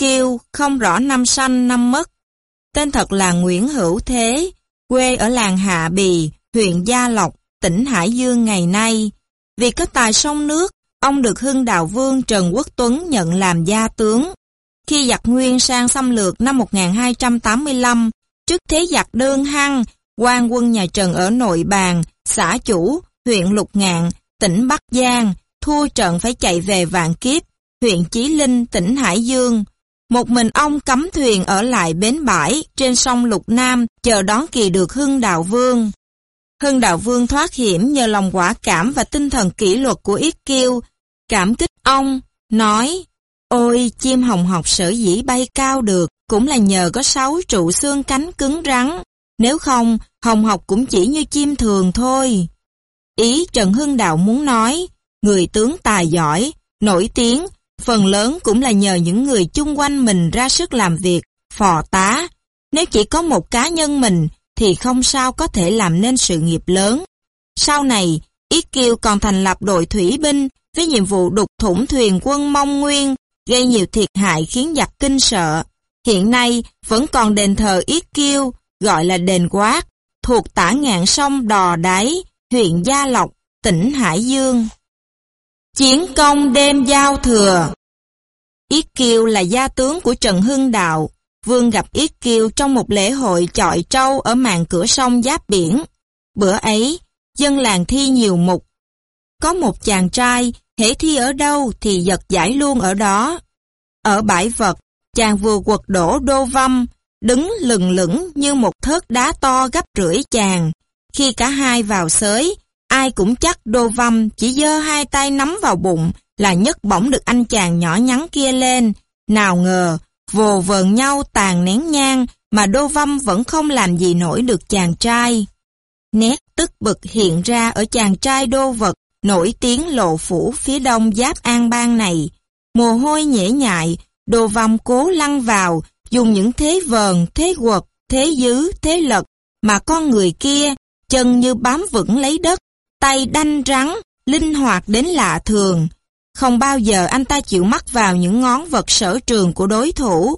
Kiêu, không rõ năm sanh năm mất. Tên thật là Nguyễn Hữu Thế, quê ở làng Hạ Bì, huyện Gia Lộc, tỉnh Hải Dương ngày nay. Vì có tài sông nước, ông được Hưng Đạo Vương Trần Quốc Tuấn nhận làm gia tướng. Khi giặc Nguyên sang xâm lược năm 1285, trước thế giặc đơn hăng, quan quân nhà Trần ở nội bàn, xã chủ, huyện Lục Ngạn, tỉnh Bắc Giang, thua trận phải chạy về Vạn Kiếp, huyện Chí Linh, tỉnh Hải Dương. Một mình ông cấm thuyền ở lại bến bãi trên sông Lục Nam chờ đón kỳ được Hưng Đạo Vương. Hưng Đạo Vương thoát hiểm nhờ lòng quả cảm và tinh thần kỷ luật của Yết Kiêu. Cảm kích ông, nói, Ôi, chim hồng học sở dĩ bay cao được, cũng là nhờ có sáu trụ xương cánh cứng rắn. Nếu không, hồng học cũng chỉ như chim thường thôi. Ý Trần Hưng Đạo muốn nói, người tướng tài giỏi, nổi tiếng, phần lớn cũng là nhờ những người chung quanh mình ra sức làm việc, phò tá. Nếu chỉ có một cá nhân mình, thì không sao có thể làm nên sự nghiệp lớn. Sau này, Yết Kiêu còn thành lập đội thủy binh với nhiệm vụ đục thủng thuyền quân Mông Nguyên, gây nhiều thiệt hại khiến giặc kinh sợ. Hiện nay vẫn còn đền thờ Yết Kiêu, gọi là đền Quát, thuộc tả ngạn sông Đò Đáy, huyện Gia Lộc, tỉnh Hải Dương. Chiến công đêm giao thừa Yết Kiêu là gia tướng của Trần Hưng Đạo. Vương gặp Yết Kiêu trong một lễ hội chọi trâu ở màn cửa sông giáp biển. Bữa ấy, dân làng thi nhiều mục. Có một chàng trai, hễ thi ở đâu thì giật giải luôn ở đó. Ở bãi vật, chàng vừa quật đổ đô vâm, đứng lừng lửng như một thớt đá to gấp rưỡi chàng. Khi cả hai vào xới, ai cũng chắc đô vâm chỉ dơ hai tay nắm vào bụng là nhấc bổng được anh chàng nhỏ nhắn kia lên. Nào ngờ, vồ vờn nhau tàn nén nhang mà đô vâm vẫn không làm gì nổi được chàng trai. Nét tức bực hiện ra ở chàng trai đô vật nổi tiếng lộ phủ phía đông giáp an bang này. Mồ hôi nhễ nhại, đô vâm cố lăn vào, dùng những thế vờn, thế quật, thế dứ, thế lật, mà con người kia, chân như bám vững lấy đất, tay đanh rắn, linh hoạt đến lạ thường. Không bao giờ anh ta chịu mắc vào những ngón vật sở trường của đối thủ.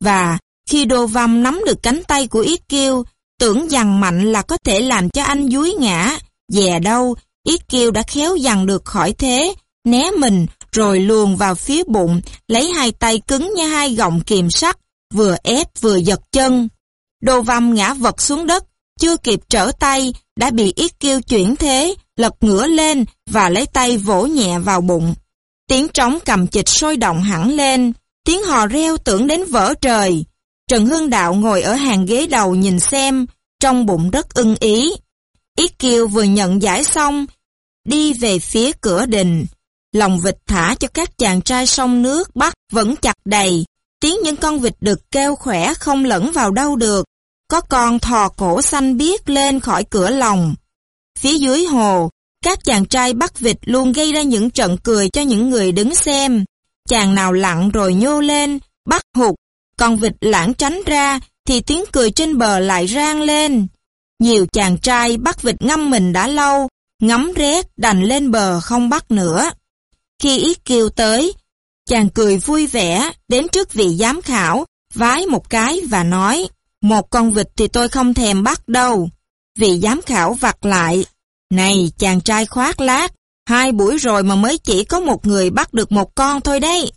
Và khi đồ vòng nắm được cánh tay của Yết Kiêu, tưởng rằng mạnh là có thể làm cho anh dúi ngã, dè đâu, Yết Kiêu đã khéo dằn được khỏi thế, né mình rồi luồn vào phía bụng, lấy hai tay cứng như hai gọng kìm sắt, vừa ép vừa giật chân. Đồ văm ngã vật xuống đất, chưa kịp trở tay, đã bị Yết Kiêu chuyển thế, lật ngửa lên và lấy tay vỗ nhẹ vào bụng. Tiếng trống cầm chịch sôi động hẳn lên, tiếng hò reo tưởng đến vỡ trời. Trần Hưng Đạo ngồi ở hàng ghế đầu nhìn xem, trong bụng rất ưng ý. Yết Kiêu vừa nhận giải xong, đi về phía cửa đình. Lòng vịt thả cho các chàng trai sông nước bắt vẫn chặt đầy. Tiếng những con vịt được kêu khỏe không lẫn vào đâu được. Có con thò cổ xanh biếc lên khỏi cửa lòng. Phía dưới hồ, các chàng trai bắt vịt luôn gây ra những trận cười cho những người đứng xem. Chàng nào lặn rồi nhô lên, bắt hụt, con vịt lãng tránh ra thì tiếng cười trên bờ lại rang lên. Nhiều chàng trai bắt vịt ngâm mình đã lâu, ngắm rét đành lên bờ không bắt nữa. Khi ý kêu tới, chàng cười vui vẻ đến trước vị giám khảo, vái một cái và nói, một con vịt thì tôi không thèm bắt đâu. Vị giám khảo vặt lại, này chàng trai khoác lác, hai buổi rồi mà mới chỉ có một người bắt được một con thôi đấy.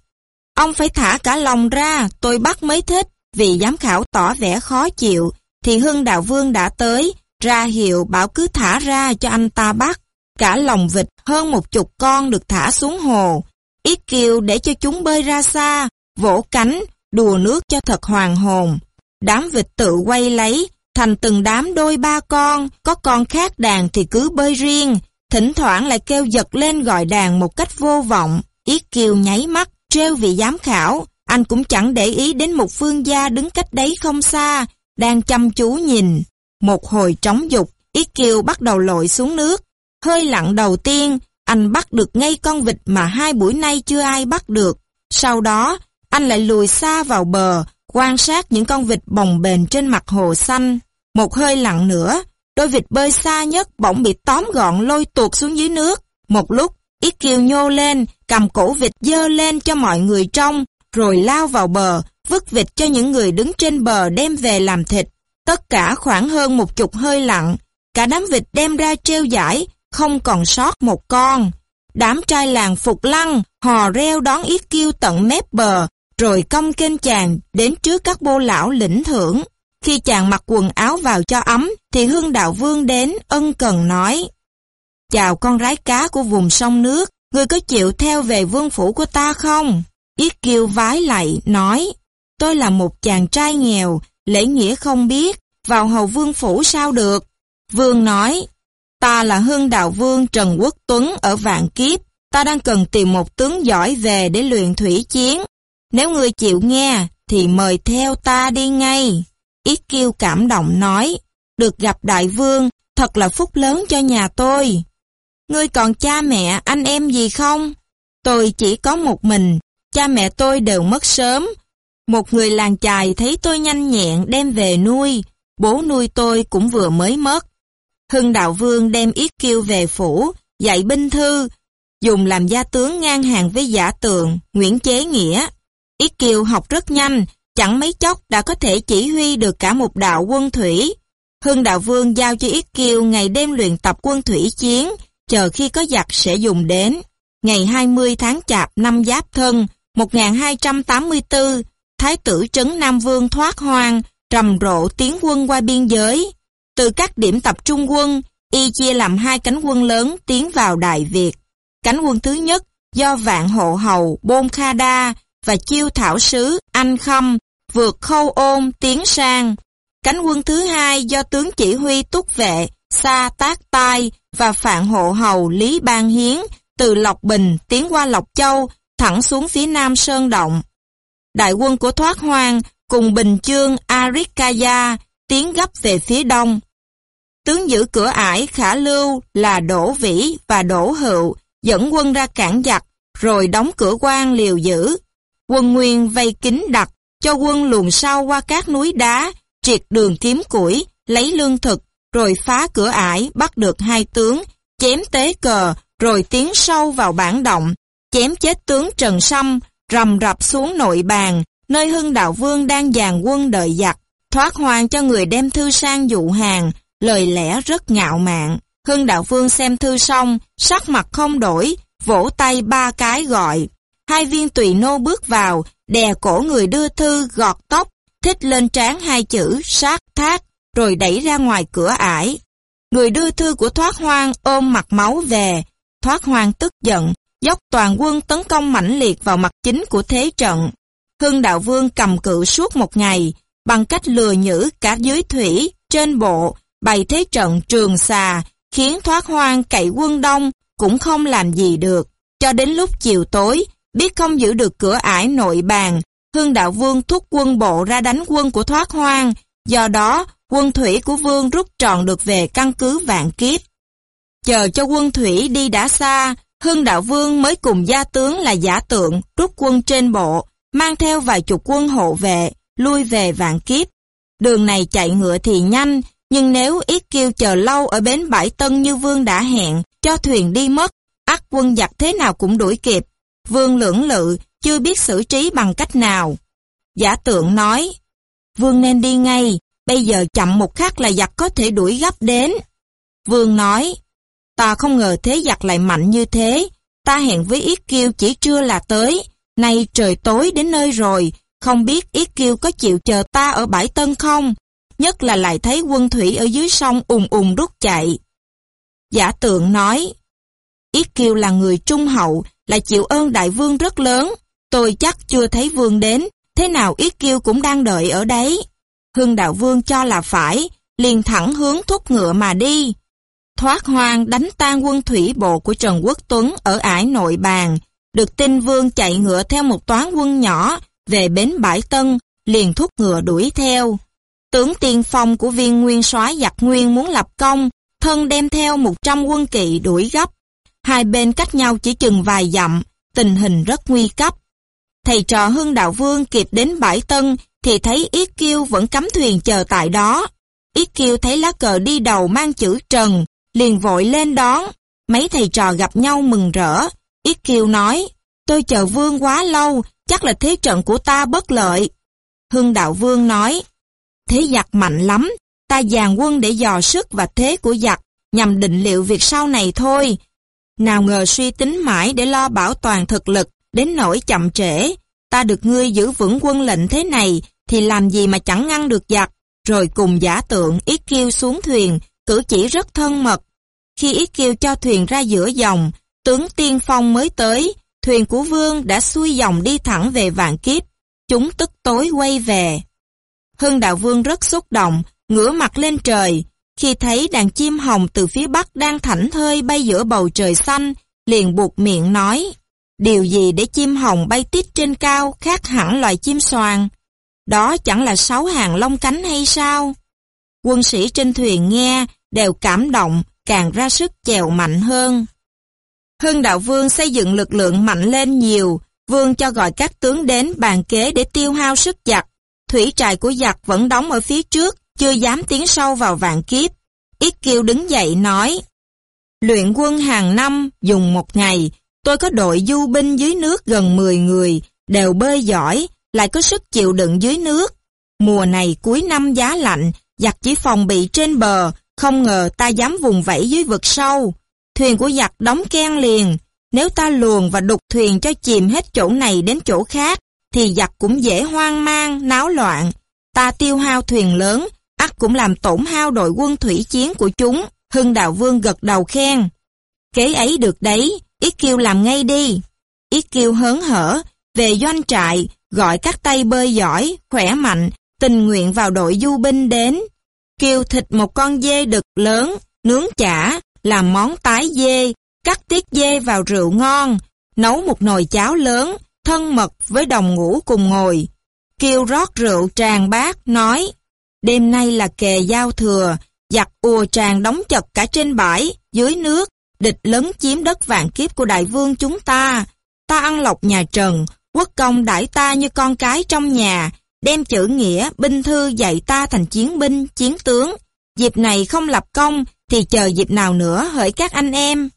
Ông phải thả cả lòng ra, tôi bắt mới thích. Vị giám khảo tỏ vẻ khó chịu, thì Hưng Đạo Vương đã tới, ra hiệu bảo cứ thả ra cho anh ta bắt. Cả lòng vịt hơn một chục con được thả xuống hồ. Ít kiều để cho chúng bơi ra xa, vỗ cánh, đùa nước cho thật hoàng hồn. Đám vịt tự quay lấy, thành từng đám đôi ba con, có con khác đàn thì cứ bơi riêng, thỉnh thoảng lại kêu giật lên gọi đàn một cách vô vọng. Yết kiều nháy mắt, treo vị giám khảo, anh cũng chẳng để ý đến một phương gia đứng cách đấy không xa, đang chăm chú nhìn. Một hồi trống dục, Yết Kiều bắt đầu lội xuống nước. Hơi lặn đầu tiên, anh bắt được ngay con vịt mà hai buổi nay chưa ai bắt được. Sau đó, anh lại lùi xa vào bờ, quan sát những con vịt bồng bềnh trên mặt hồ xanh. Một hơi lặng nữa, đôi vịt bơi xa nhất bỗng bị tóm gọn lôi tuột xuống dưới nước. Một lúc, Yết Kiều nhô lên, cầm cổ vịt dơ lên cho mọi người trông, rồi lao vào bờ, vứt vịt cho những người đứng trên bờ đem về làm thịt. Tất cả khoảng hơn một chục hơi lặng, cả đám vịt đem ra treo giải, không còn sót một con. Đám trai làng phục lăng, hò reo đón yết kiêu tận mép bờ, rồi cong kênh chàng đến trước các bô lão lĩnh thưởng. Khi chàng mặc quần áo vào cho ấm, thì Hưng Đạo Vương đến ân cần nói. Chào con rái cá của vùng sông nước, người có chịu theo về vương phủ của ta không? Yết kiêu vái lại, nói. Tôi là một chàng trai nghèo, lễ nghĩa không biết, vào hầu vương phủ sao được? Vương nói, ta là Hưng Đạo Vương Trần Quốc Tuấn ở Vạn Kiếp, ta đang cần tìm một tướng giỏi về để luyện thủy chiến. Nếu ngươi chịu nghe, thì mời theo ta đi ngay. Yết kiêu cảm động nói, được gặp đại vương, thật là phúc lớn cho nhà tôi. Ngươi còn cha mẹ, anh em gì không? Tôi chỉ có một mình, cha mẹ tôi đều mất sớm. Một người làng chài thấy tôi nhanh nhẹn đem về nuôi, bố nuôi tôi cũng vừa mới mất. Hưng Đạo Vương đem Yết Kiêu về phủ, dạy binh thư, dùng làm gia tướng ngang hàng với giả tượng, Nguyễn Chế Nghĩa. Yết kiều học rất nhanh, chẳng mấy chốc đã có thể chỉ huy được cả một đạo quân thủy. Hưng Đạo Vương giao cho Yết kiều ngày đêm luyện tập quân thủy chiến, chờ khi có giặc sẽ dùng đến. Ngày 20 tháng Chạp năm Giáp Thân, 1284, Thái tử Trấn Nam Vương thoát hoang, rầm rộ tiến quân qua biên giới. Từ các điểm tập trung quân, y chia làm hai cánh quân lớn tiến vào Đại Việt. Cánh quân thứ nhất do Vạn Hộ Hầu, Bôn Kha Đa và Chiêu Thảo Sứ, Anh Khâm vượt khâu ôn tiến sang. Cánh quân thứ hai do tướng chỉ huy túc vệ, Sa Tác Tai và Phạn Hộ Hầu Lý Ban Hiến từ Lộc Bình tiến qua Lộc Châu thẳng xuống phía nam Sơn Động. Đại quân của Thoát Hoang cùng Bình Chương Arikaya tiến gấp về phía đông. Tướng giữ cửa ải Khả Lưu là Đỗ Vĩ và Đỗ Hựu dẫn quân ra cản giặc, rồi đóng cửa quan liều giữ. Quân Nguyên vây kín đặt, cho quân luồn sau qua các núi đá, triệt đường kiếm củi, lấy lương thực, rồi phá cửa ải, bắt được hai tướng, chém tế cờ, rồi tiến sâu vào bản động, chém chết tướng Trần Sâm, rầm rập xuống nội bàn, nơi Hưng Đạo Vương đang dàn quân đợi giặc, thoát hoàng cho người đem thư sang dụ hàng, lời lẽ rất ngạo mạn. Hưng Đạo Vương xem thư xong, sắc mặt không đổi, vỗ tay ba cái gọi. Hai viên tùy nô bước vào, đè cổ người đưa thư gọt tóc, thích lên trán hai chữ sát thác, rồi đẩy ra ngoài cửa ải. Người đưa thư của Thoát Hoang ôm mặt máu về. Thoát Hoang tức giận, dốc toàn quân tấn công mãnh liệt vào mặt chính của thế trận. Hưng Đạo Vương cầm cự suốt một ngày, bằng cách lừa nhữ cả dưới thủy, trên bộ, bày thế trận trường xà, khiến Thoát Hoang cậy quân đông, cũng không làm gì được. Cho đến lúc chiều tối, biết không giữ được cửa ải nội bàn, Hưng Đạo Vương thúc quân bộ ra đánh quân của Thoát Hoang, do đó quân thủy của Vương rút tròn được về căn cứ vạn kiếp. Chờ cho quân thủy đi đã xa, Hưng Đạo Vương mới cùng gia tướng là giả tượng rút quân trên bộ, mang theo vài chục quân hộ vệ, lui về vạn kiếp. Đường này chạy ngựa thì nhanh, nhưng nếu ít kêu chờ lâu ở bến bãi tân như Vương đã hẹn, cho thuyền đi mất, ắt quân giặc thế nào cũng đuổi kịp. Vương lưỡng lự, chưa biết xử trí bằng cách nào. Giả tượng nói, Vương nên đi ngay, bây giờ chậm một khắc là giặc có thể đuổi gấp đến. Vương nói, ta không ngờ thế giặc lại mạnh như thế, ta hẹn với Yết Kiêu chỉ trưa là tới, nay trời tối đến nơi rồi, không biết Yết Kiêu có chịu chờ ta ở bãi Tân không? Nhất là lại thấy quân thủy ở dưới sông ùng ùng rút chạy. Giả tượng nói, Yết Kiêu là người trung hậu, là chịu ơn đại vương rất lớn, tôi chắc chưa thấy vương đến, thế nào Yết Kiêu cũng đang đợi ở đấy. Hưng đạo vương cho là phải, liền thẳng hướng thúc ngựa mà đi. Thoát hoang đánh tan quân thủy bộ của Trần Quốc Tuấn ở ải nội bàn, được tin vương chạy ngựa theo một toán quân nhỏ về bến Bãi Tân, liền thúc ngựa đuổi theo. Tướng tiên phong của viên nguyên soái giặc nguyên muốn lập công, thân đem theo 100 quân kỵ đuổi gấp. Hai bên cách nhau chỉ chừng vài dặm, tình hình rất nguy cấp. Thầy trò Hưng Đạo Vương kịp đến Bãi Tân thì thấy Yết Kiêu vẫn cắm thuyền chờ tại đó. Yết Kiêu thấy lá cờ đi đầu mang chữ Trần, liền vội lên đón. Mấy thầy trò gặp nhau mừng rỡ. Yết Kiêu nói, tôi chờ Vương quá lâu, chắc là thế trận của ta bất lợi. Hưng Đạo Vương nói, thế giặc mạnh lắm, ta dàn quân để dò sức và thế của giặc, nhằm định liệu việc sau này thôi. Nào ngờ suy tính mãi để lo bảo toàn thực lực, đến nỗi chậm trễ. Ta được ngươi giữ vững quân lệnh thế này, thì làm gì mà chẳng ngăn được giặc. Rồi cùng giả tượng ít kêu xuống thuyền, cử chỉ rất thân mật. Khi ít kêu cho thuyền ra giữa dòng, tướng tiên phong mới tới, thuyền của vương đã xuôi dòng đi thẳng về vạn kiếp. Chúng tức tối quay về. Hưng đạo vương rất xúc động, ngửa mặt lên trời. Khi thấy đàn chim hồng từ phía bắc đang thảnh thơi bay giữa bầu trời xanh, liền buộc miệng nói, điều gì để chim hồng bay tít trên cao khác hẳn loài chim xoàn. Đó chẳng là sáu hàng lông cánh hay sao? Quân sĩ trên thuyền nghe, đều cảm động, càng ra sức chèo mạnh hơn. Hưng đạo vương xây dựng lực lượng mạnh lên nhiều, vương cho gọi các tướng đến bàn kế để tiêu hao sức giặc. Thủy trại của giặc vẫn đóng ở phía trước, chưa dám tiến sâu vào vạn kiếp. Ít kiêu đứng dậy nói, Luyện quân hàng năm, dùng một ngày, tôi có đội du binh dưới nước gần 10 người, đều bơi giỏi, lại có sức chịu đựng dưới nước. Mùa này cuối năm giá lạnh, giặc chỉ phòng bị trên bờ, không ngờ ta dám vùng vẫy dưới vực sâu. Thuyền của giặc đóng ken liền, nếu ta luồn và đục thuyền cho chìm hết chỗ này đến chỗ khác, thì giặc cũng dễ hoang mang, náo loạn. Ta tiêu hao thuyền lớn, ắt cũng làm tổn hao đội quân thủy chiến của chúng. Hưng Đạo Vương gật đầu khen. Kế ấy được đấy, Yết Kiêu làm ngay đi. Yết Kiêu hớn hở, về doanh trại, gọi các tay bơi giỏi, khỏe mạnh, tình nguyện vào đội du binh đến. Kiêu thịt một con dê đực lớn, nướng chả, làm món tái dê, cắt tiết dê vào rượu ngon, nấu một nồi cháo lớn, thân mật với đồng ngũ cùng ngồi. Kiêu rót rượu tràn bát, nói, đêm nay là kề giao thừa, giặc ùa tràn đóng chật cả trên bãi, dưới nước, địch lấn chiếm đất vạn kiếp của đại vương chúng ta. Ta ăn lộc nhà Trần, quốc công đãi ta như con cái trong nhà, đem chữ nghĩa, binh thư dạy ta thành chiến binh, chiến tướng. Dịp này không lập công, thì chờ dịp nào nữa hỡi các anh em.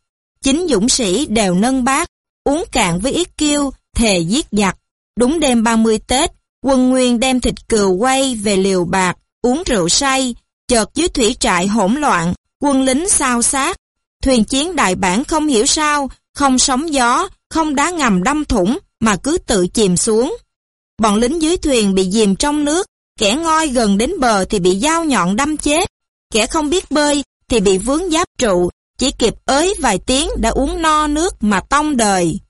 Chính dũng sĩ đều nâng bát, uống cạn với ít kiêu, thề giết giặc. Đúng đêm 30 Tết, quân nguyên đem thịt cừu quay về liều bạc, uống rượu say, chợt dưới thủy trại hỗn loạn, quân lính sao sát. Thuyền chiến đại bản không hiểu sao, không sóng gió, không đá ngầm đâm thủng, mà cứ tự chìm xuống. Bọn lính dưới thuyền bị dìm trong nước, kẻ ngoi gần đến bờ thì bị dao nhọn đâm chết, kẻ không biết bơi thì bị vướng giáp trụ, chỉ kịp ới vài tiếng đã uống no nước mà tông đời.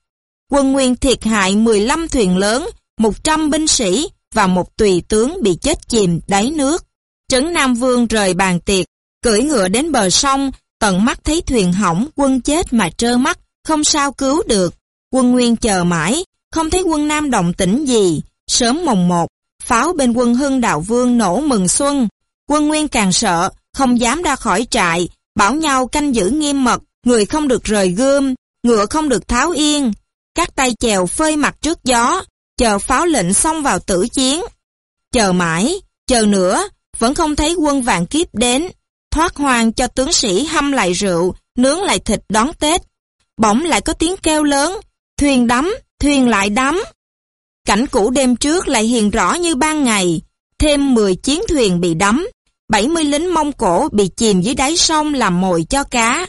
Quân Nguyên thiệt hại 15 thuyền lớn, 100 binh sĩ và một tùy tướng bị chết chìm đáy nước. Trấn Nam Vương rời bàn tiệc, cưỡi ngựa đến bờ sông, tận mắt thấy thuyền hỏng, quân chết mà trơ mắt, không sao cứu được. Quân Nguyên chờ mãi, không thấy quân Nam động tĩnh gì. Sớm mồng một, pháo bên quân Hưng Đạo Vương nổ mừng xuân. Quân Nguyên càng sợ, không dám ra khỏi trại, bảo nhau canh giữ nghiêm mật, người không được rời gươm, ngựa không được tháo yên. Các tay chèo phơi mặt trước gió, chờ pháo lệnh xông vào tử chiến. Chờ mãi, chờ nữa, vẫn không thấy quân vạn kiếp đến. Thoát hoang cho tướng sĩ hâm lại rượu, nướng lại thịt đón Tết. Bỗng lại có tiếng kêu lớn, thuyền đắm, thuyền lại đắm. Cảnh cũ đêm trước lại hiện rõ như ban ngày, thêm 10 chiến thuyền bị đắm, 70 lính Mông Cổ bị chìm dưới đáy sông làm mồi cho cá.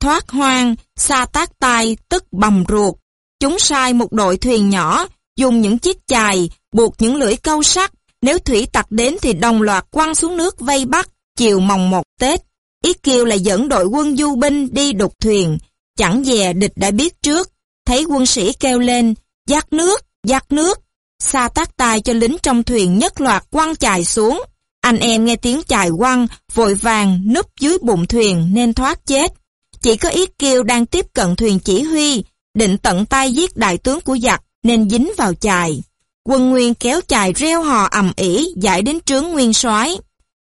Thoát hoang, xa tác tai, tức bầm ruột. Chúng sai một đội thuyền nhỏ, dùng những chiếc chài, buộc những lưỡi câu sắt. Nếu thủy tặc đến thì đồng loạt quăng xuống nước vây bắt, chiều mồng một Tết. Ít kiều là dẫn đội quân du binh đi đục thuyền. Chẳng dè địch đã biết trước. Thấy quân sĩ kêu lên, giặc nước, giặc nước. Xa tác tài cho lính trong thuyền nhất loạt quăng chài xuống. Anh em nghe tiếng chài quăng, vội vàng núp dưới bụng thuyền nên thoát chết. Chỉ có ít kiêu đang tiếp cận thuyền chỉ huy, định tận tay giết đại tướng của giặc nên dính vào chài. Quân Nguyên kéo chài reo hò ầm ỉ giải đến trướng Nguyên soái.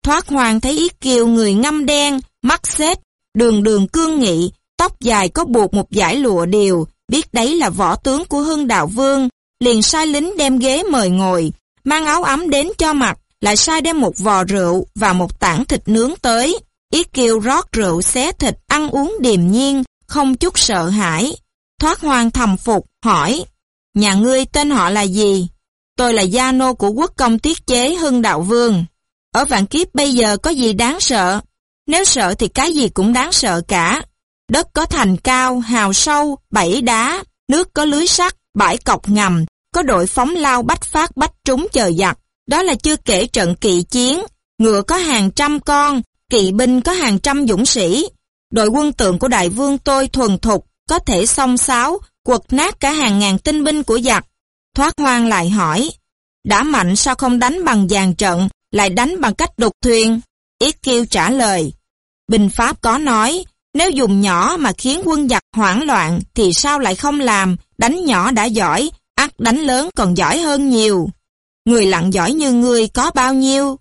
Thoát hoàng thấy ít kiều người ngâm đen, mắt xếp, đường đường cương nghị, tóc dài có buộc một dải lụa điều, biết đấy là võ tướng của Hưng Đạo Vương, liền sai lính đem ghế mời ngồi, mang áo ấm đến cho mặc, lại sai đem một vò rượu và một tảng thịt nướng tới. Ít kiều rót rượu xé thịt ăn uống điềm nhiên, không chút sợ hãi. Thoát hoàng thầm phục, hỏi, nhà ngươi tên họ là gì? Tôi là gia nô của quốc công tiết chế Hưng Đạo Vương. Ở vạn kiếp bây giờ có gì đáng sợ? Nếu sợ thì cái gì cũng đáng sợ cả. Đất có thành cao, hào sâu, bẫy đá, nước có lưới sắt, bãi cọc ngầm, có đội phóng lao bách phát bách trúng chờ giặc. Đó là chưa kể trận kỵ chiến, ngựa có hàng trăm con, kỵ binh có hàng trăm dũng sĩ. Đội quân tượng của đại vương tôi thuần thục, có thể song sáo, quật nát cả hàng ngàn tinh binh của giặc. Thoát hoang lại hỏi, đã mạnh sao không đánh bằng dàn trận, lại đánh bằng cách đục thuyền? Yết Kiêu trả lời, Binh Pháp có nói, nếu dùng nhỏ mà khiến quân giặc hoảng loạn thì sao lại không làm, đánh nhỏ đã giỏi, ắt đánh lớn còn giỏi hơn nhiều. Người lặng giỏi như ngươi có bao nhiêu?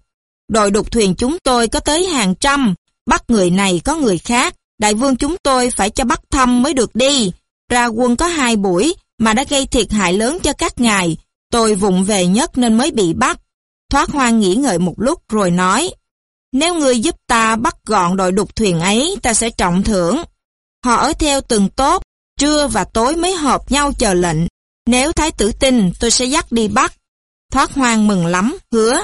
Đội đục thuyền chúng tôi có tới hàng trăm, bắt người này có người khác, đại vương chúng tôi phải cho bắt thăm mới được đi. Ra quân có hai buổi mà đã gây thiệt hại lớn cho các ngài, tôi vụng về nhất nên mới bị bắt. Thoát hoang nghĩ ngợi một lúc rồi nói, nếu ngươi giúp ta bắt gọn đội đục thuyền ấy, ta sẽ trọng thưởng. Họ ở theo từng tốt, trưa và tối mới họp nhau chờ lệnh. Nếu thái tử tin, tôi sẽ dắt đi bắt. Thoát hoang mừng lắm, hứa.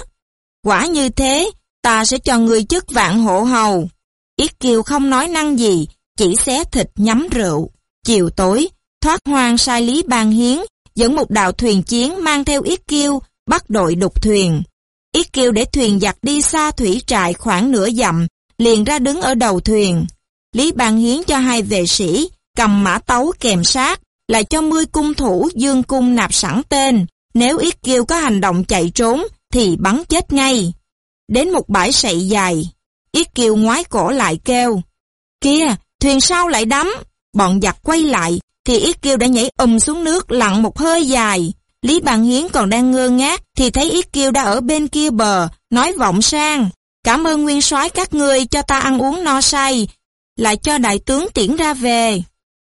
Quả như thế, ta sẽ cho người chức vạn hộ hầu. Yết Kiều không nói năng gì, chỉ xé thịt nhắm rượu. Chiều tối, Thoát hoang sai Lý Ban Hiến, dẫn một đạo thuyền chiến mang theo Yết Kiêu, bắt đội đục thuyền. Yết Kiêu để thuyền giặt đi xa thủy trại khoảng nửa dặm, liền ra đứng ở đầu thuyền. Lý Ban Hiến cho hai vệ sĩ, cầm mã tấu kèm sát, lại cho mươi cung thủ dương cung nạp sẵn tên. Nếu Yết Kiêu có hành động chạy trốn, thì bắn chết ngay. Đến một bãi sậy dài, Yết Kiêu ngoái cổ lại kêu. Kia, thuyền sau lại đắm. Bọn giặc quay lại, thì Yết Kiêu đã nhảy ùm xuống nước lặn một hơi dài. Lý Bàn Hiến còn đang ngơ ngác thì thấy Yết Kiêu đã ở bên kia bờ, nói vọng sang. Cảm ơn nguyên soái các ngươi cho ta ăn uống no say, lại cho đại tướng tiễn ra về.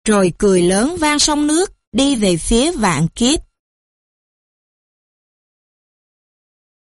Rồi cười lớn vang sông nước, đi về phía vạn kiếp.